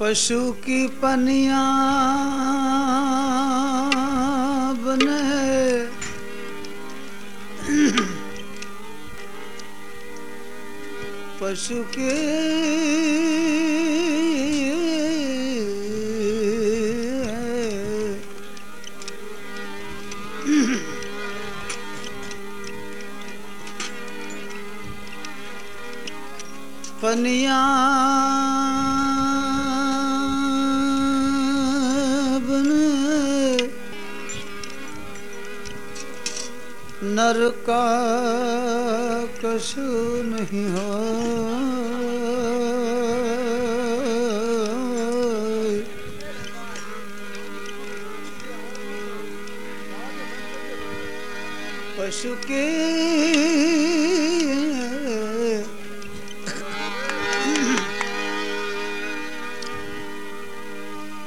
पशु की पनिया बने। पशु के नर का कशु नहीं हो। पशु के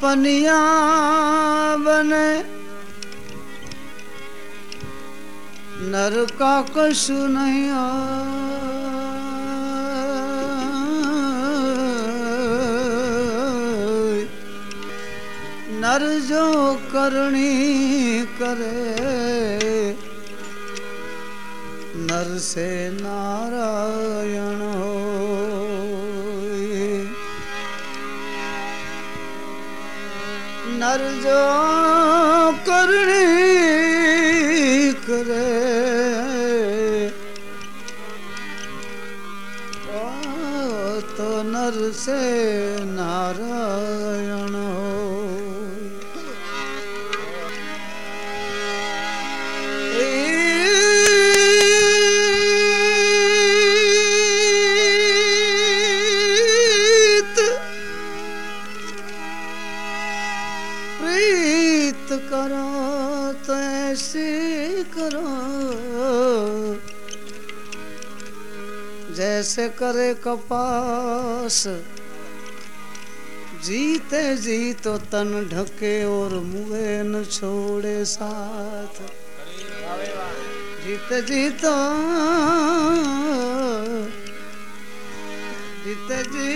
पनिया बने नर का कशु नहीं नर जो करणी करे, नर से नारायण हो नर जो करणी करे। तो नर से नारायण जैसे करे कपास। जीते जी तो तन ढके और मुए न छोड़े साथ। जीते जी तो जीते जी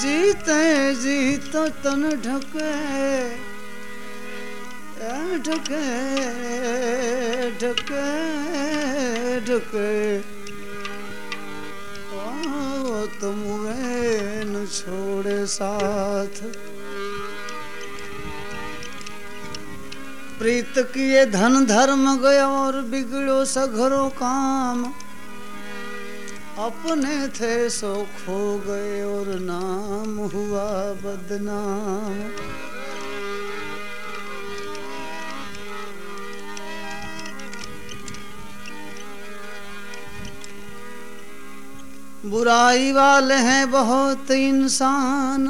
जीते जी तो तन ढके ढके ढके ढके तुम न छोड़े साथ प्रीत किए धन धर्म गया और बिगड़ो सघरो काम अपने थे सो खो गए और नाम हुआ बदनाम बुराई वाले हैं बहुत इंसान।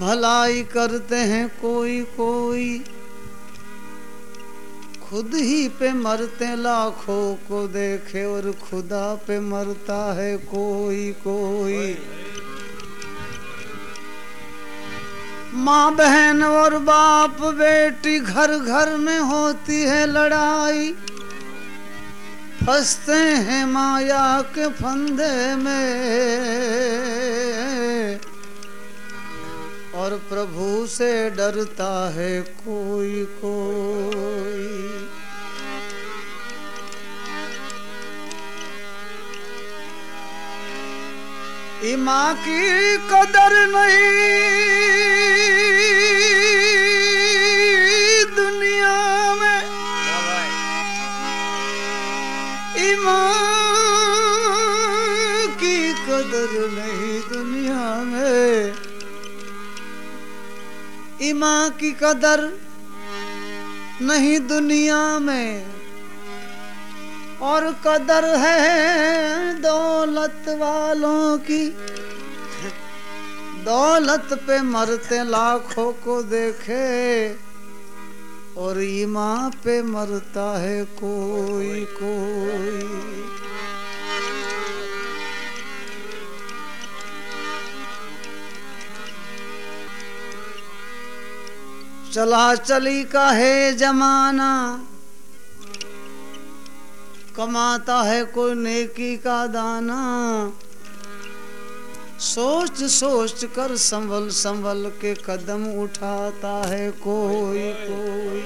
भलाई करते हैं कोई कोई। खुद ही पे मरते लाखों को देखे और खुदा पे मरता है कोई कोई। माँ बहन और बाप बेटी घर घर में होती है लड़ाई। फंसते हैं माया के फंदे में। और प्रभु से डरता है कोई कोई। माँ की कदर नहीं। ईमान की कदर नहीं दुनिया में। और कदर है दौलत वालों की। दौलत पे मरते लाखों को देखे। और ईमां पे मरता है कोई कोई। चला चली का है जमाना। कमाता है कोई नेकी का दाना। सोच सोच कर संभल संभल के कदम उठाता है कोई कोई।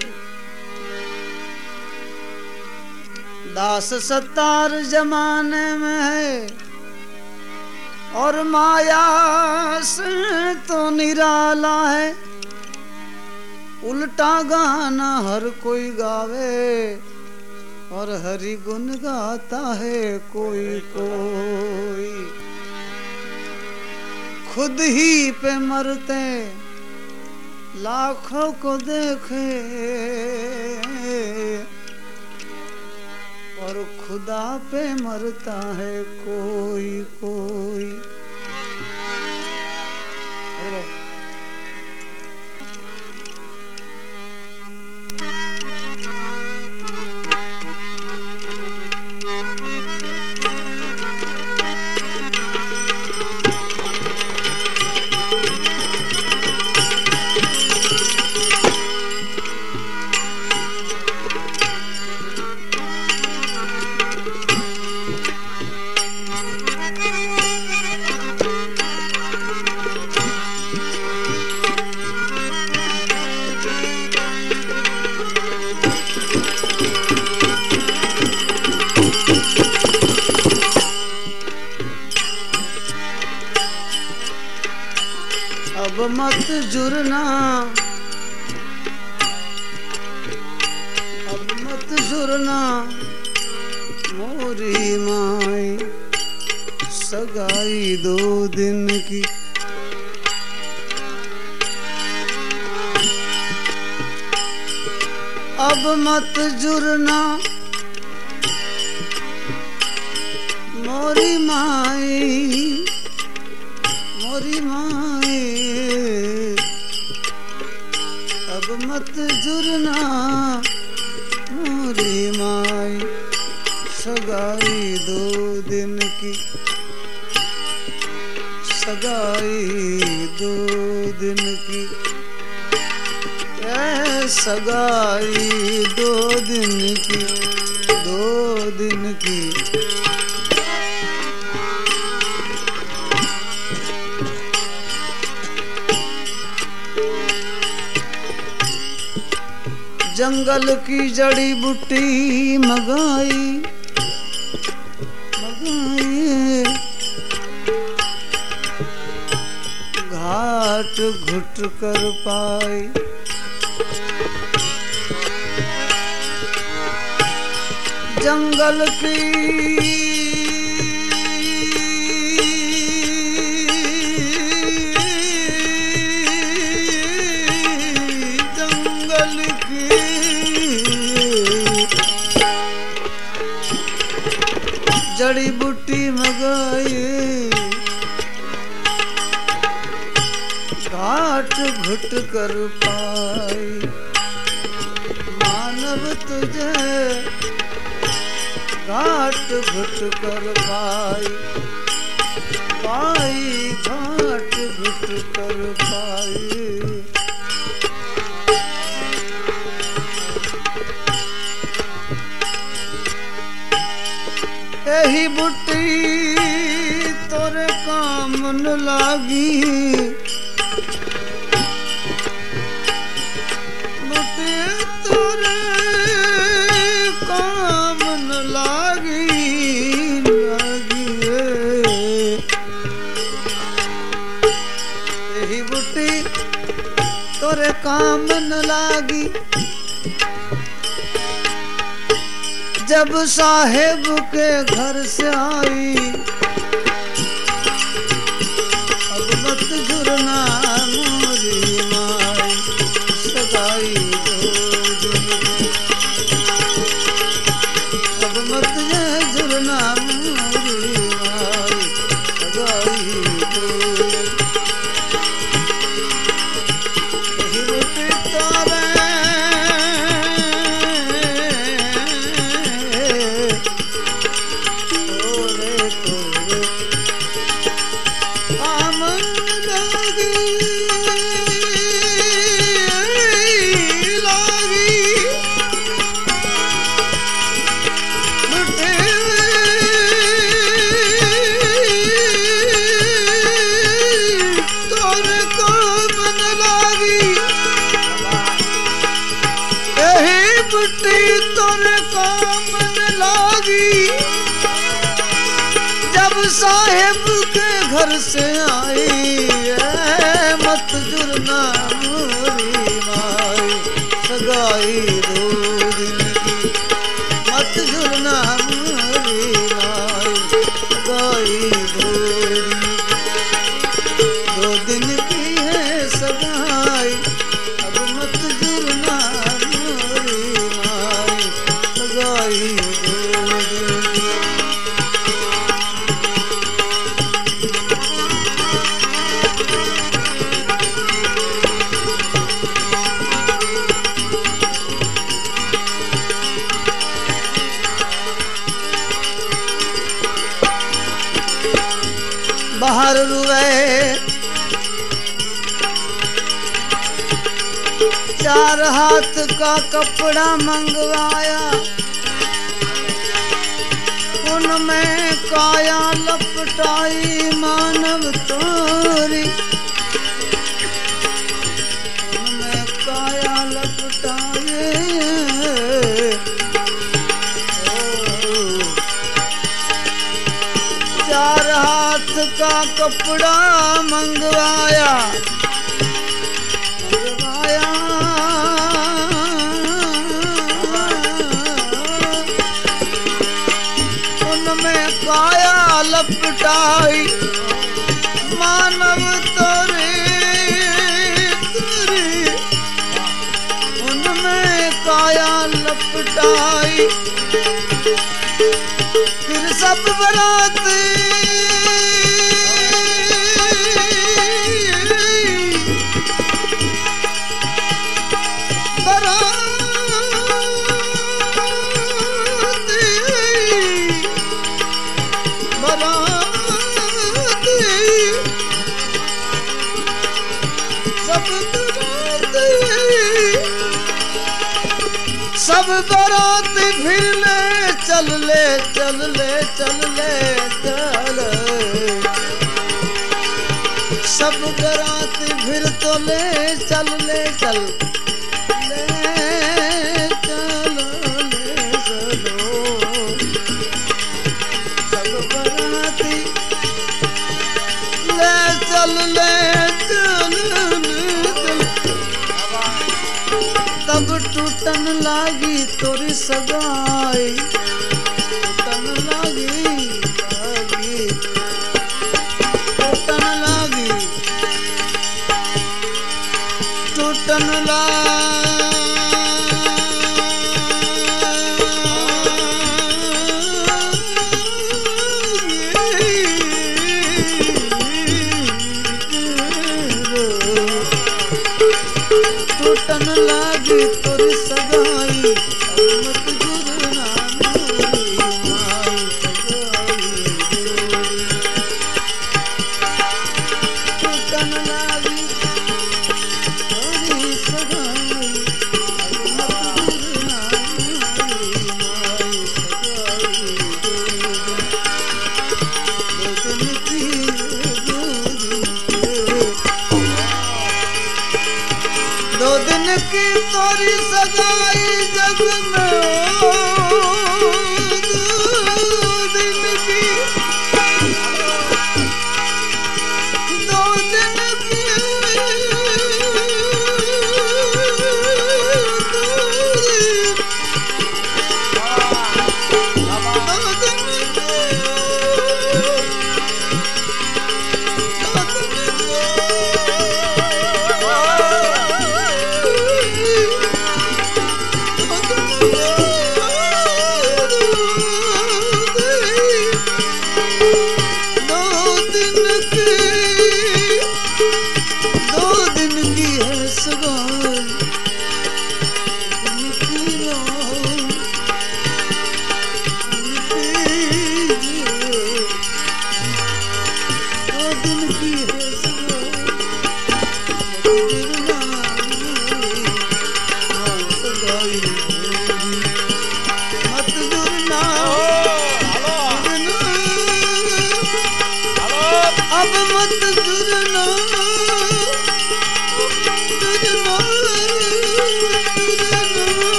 दास सत्तार जमाने में है, और माया से तो निराला है। उल्टा गाना हर कोई गावे, और हरि गुण गाता है कोई कोई। खुद ही पे मरते, लाखों को देखे, और खुदा पे मरता है कोई कोई। मोरी माय सगाई दो दिन की। सगाई दो दिन की। सगाई दो दिन की। जंगल की जड़ी बूटी मगाई मगाई। घाट घुट कर पाई। जंगल की कर पाई मानव तुझे घाट घुट कर पाई पाई घाट घुट कर पाई यही बुट्टी तोरे काम लागी। जब साहेब के घर से आई बाहर रुए। चार हाथ का कपड़ा मंगवाया। उनमें काया लपटाई मानव तोरी। कपड़ा मंगवाया। मंगवाया। उनमें काया लपटाई। चल ले चल ले चल सब बरात फिर तो ले चल ले चल चल चलो चल तब टूटन लागी तोरी सगाई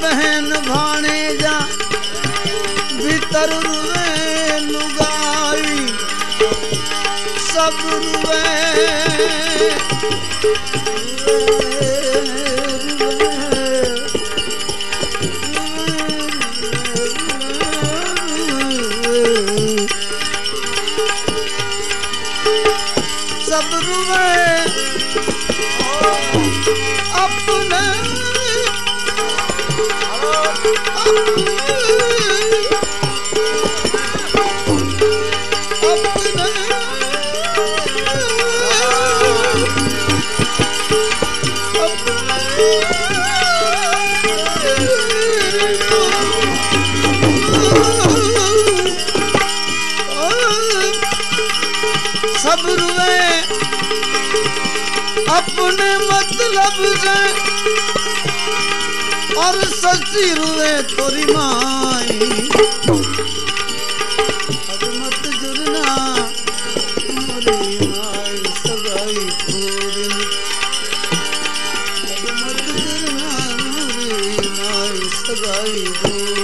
बहन भाणे जा भीतर रुवे लुगाई। सब रुवे लफ्ज। और सच्ची रुए तोरी माई। अब मत जुड़ना माई सगाई मत जुड़ना, मोरी माई सगाई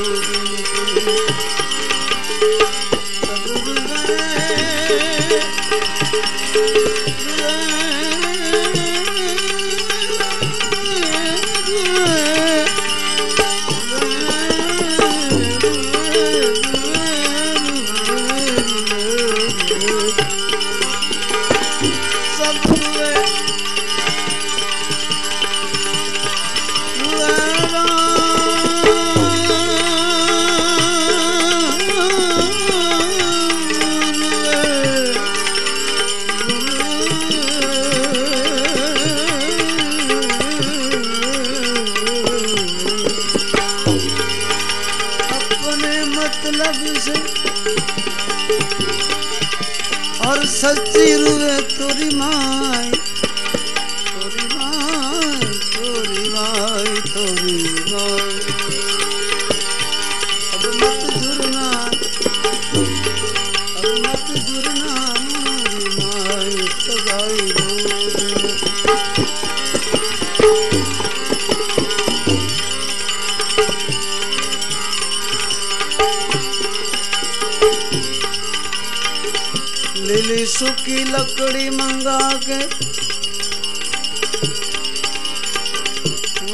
सुखी लकड़ी मंगा के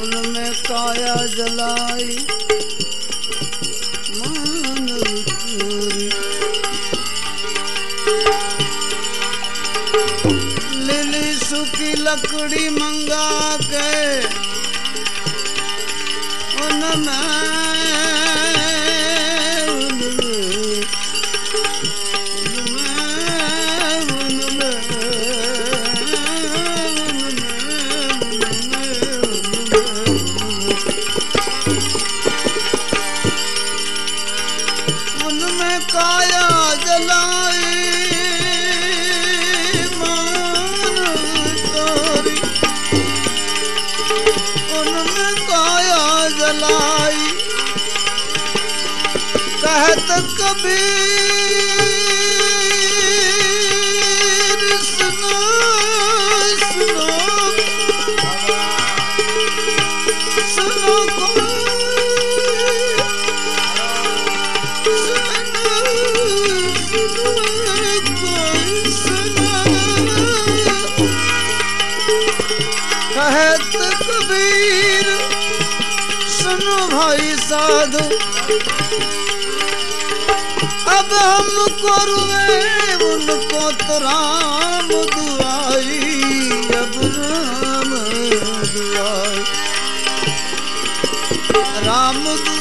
उनमें काया जलाई। मान लिली सुखी लकड़ी मंगा के अब हम करुवे उनको राम दुआई अब राम दुआई। राम दुआई।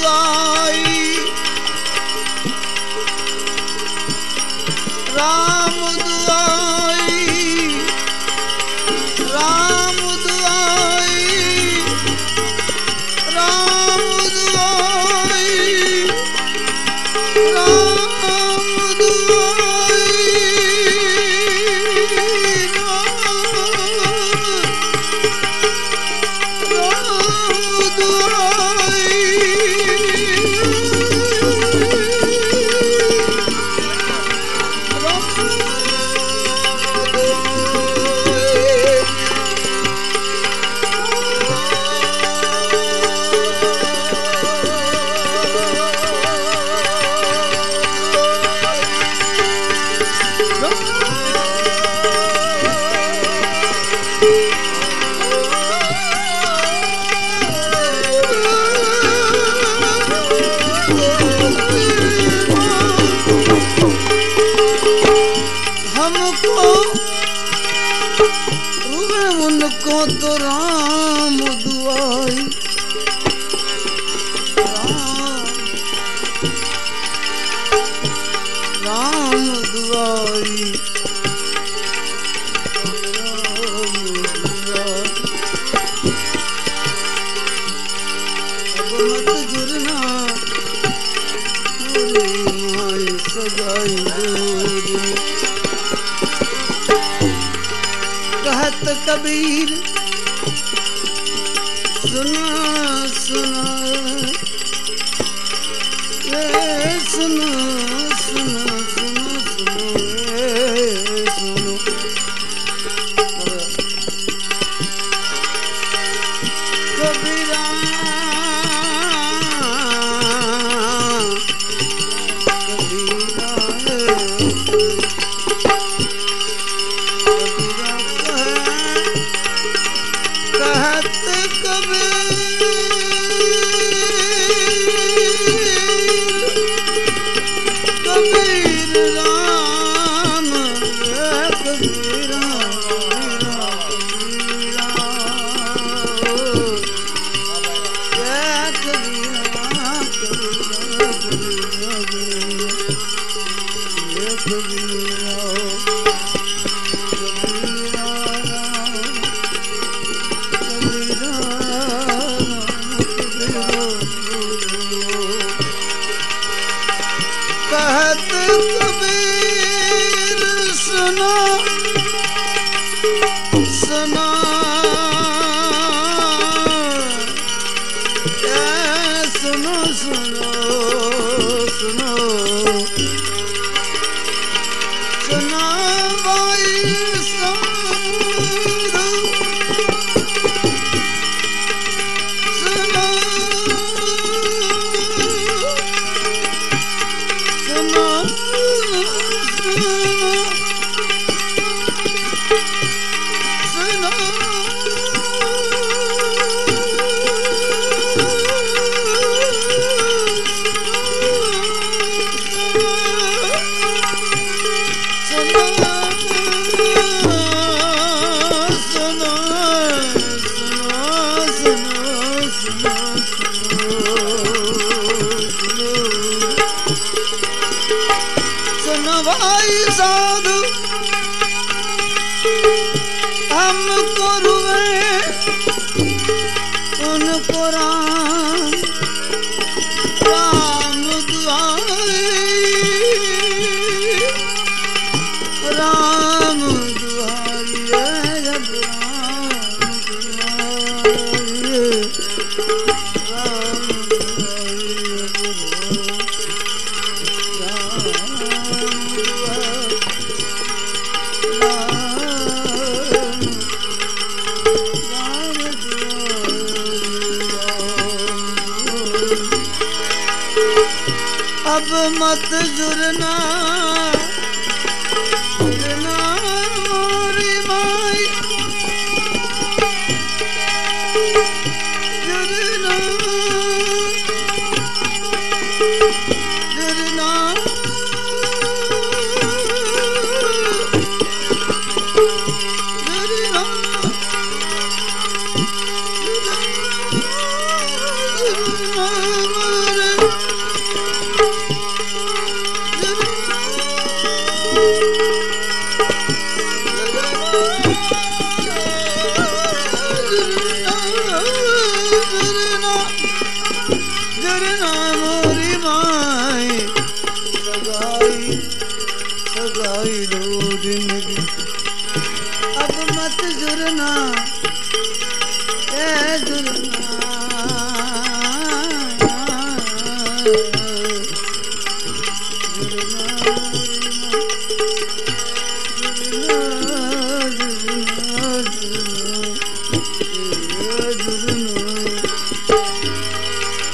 अब मत जुरना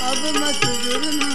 अब मत जुरना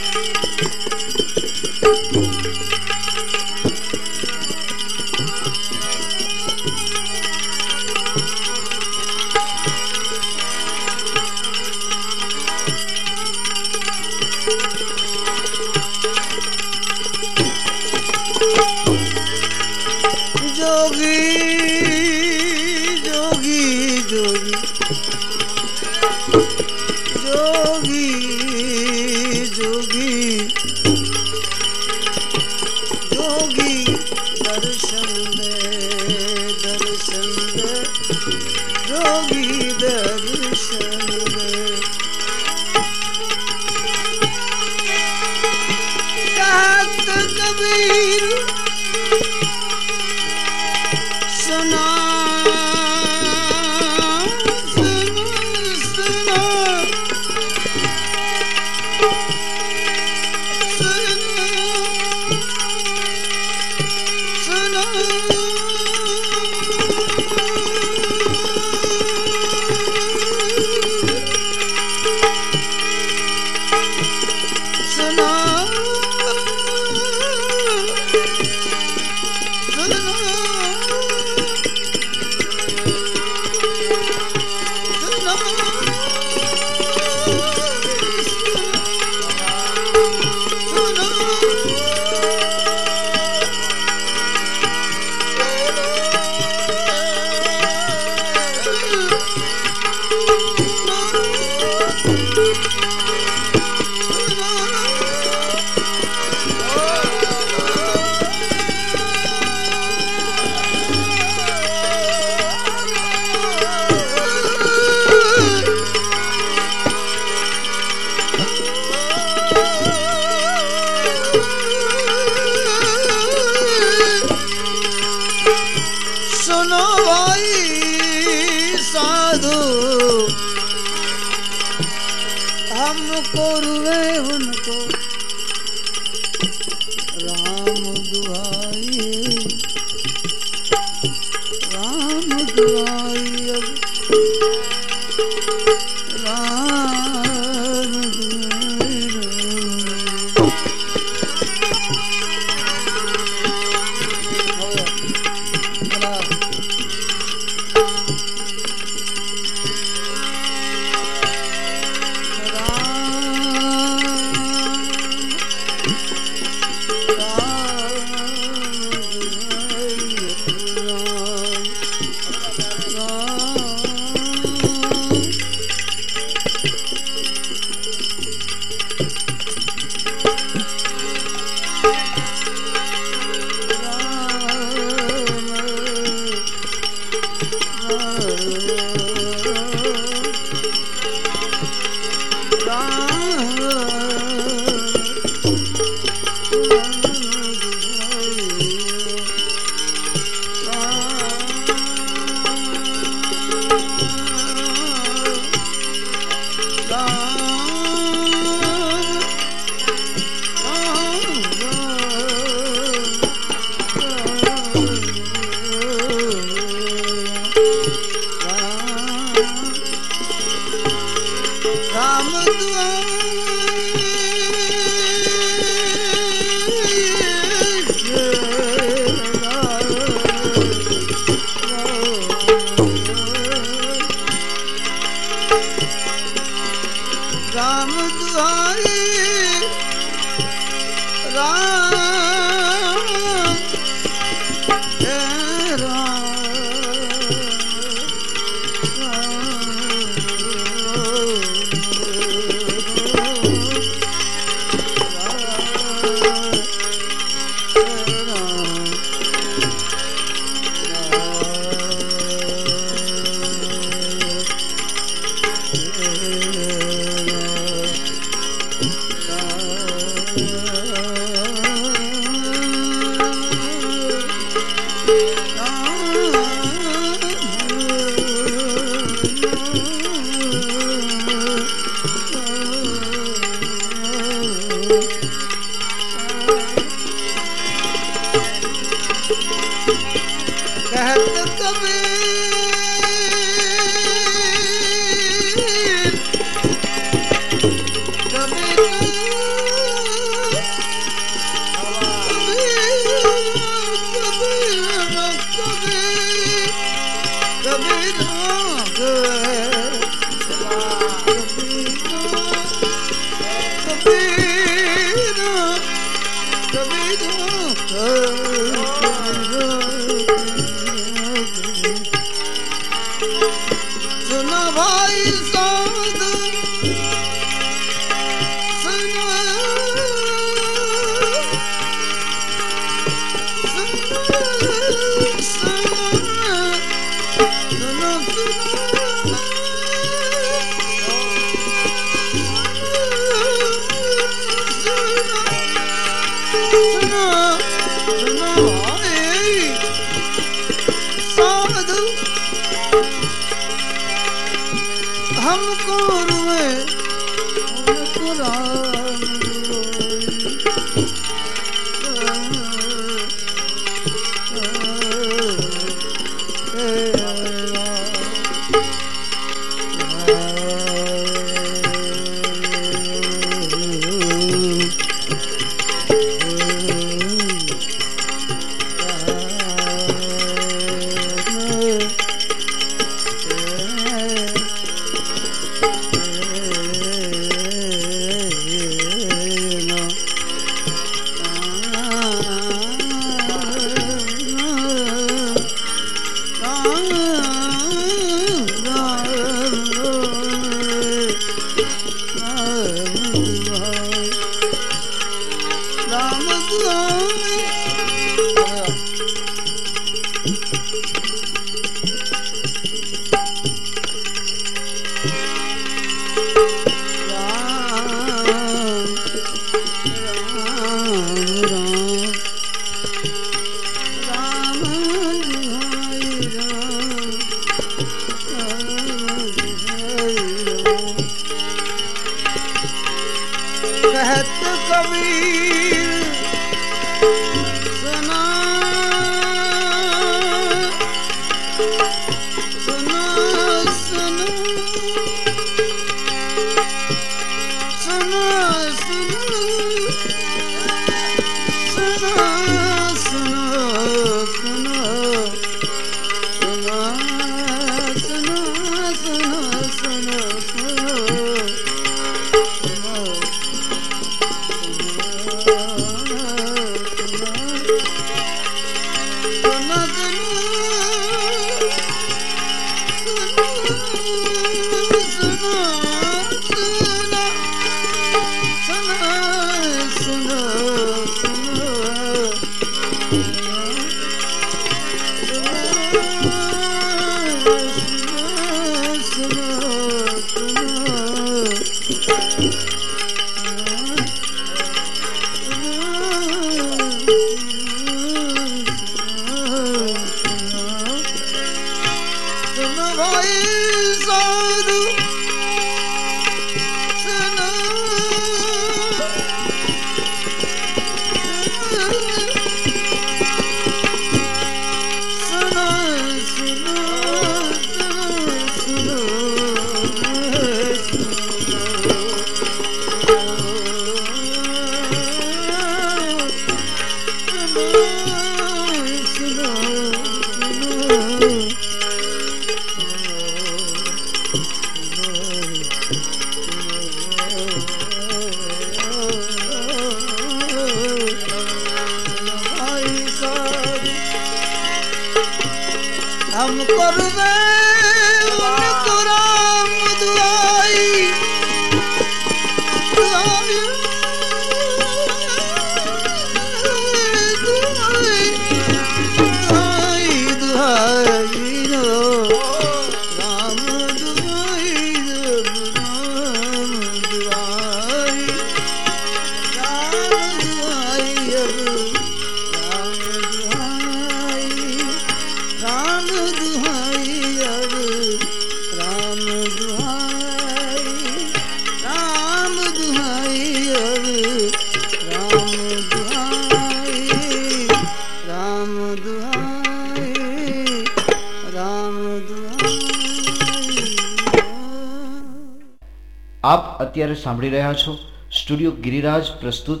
અત્યારે સાંભળી રહ્યા છો. સ્ટુડિયો ગિરિરાજ પ્રસ્તુત,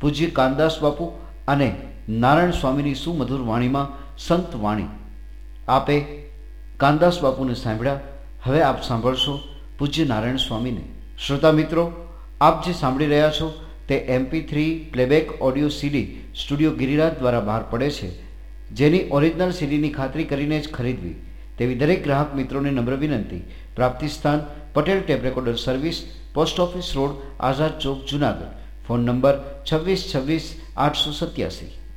પૂજ્ય કાનદાસ બાપુ અને નારાયણ સ્વામીની સુમધુર વાણીમાં સંત વાણી. આપે કાનદાસ બાપુને સાંભળ્યા. હવે આપ સાંભળશો પૂજ્ય નારાયણ સ્વામીને. શ્રોતા મિત્રો, આપ જે સાંભળી રહ્યા છો તે MP three playback audio CD studio Giriraj દ્વારા બહાર પડે છે. જેની ઓરિજિનલ સીડીની ખાતરી કરીને જ ખરીદવી. તેવી દરેક ગ્રાહક મિત્રોને નમ્ર વિનંતી. પ્રાપ્તિ સ્થાન Patel tape recorder service post office road Azad Chowk Junagadh phone number છવ્વીસ છવ્વીસ આઠસો સત્યાસી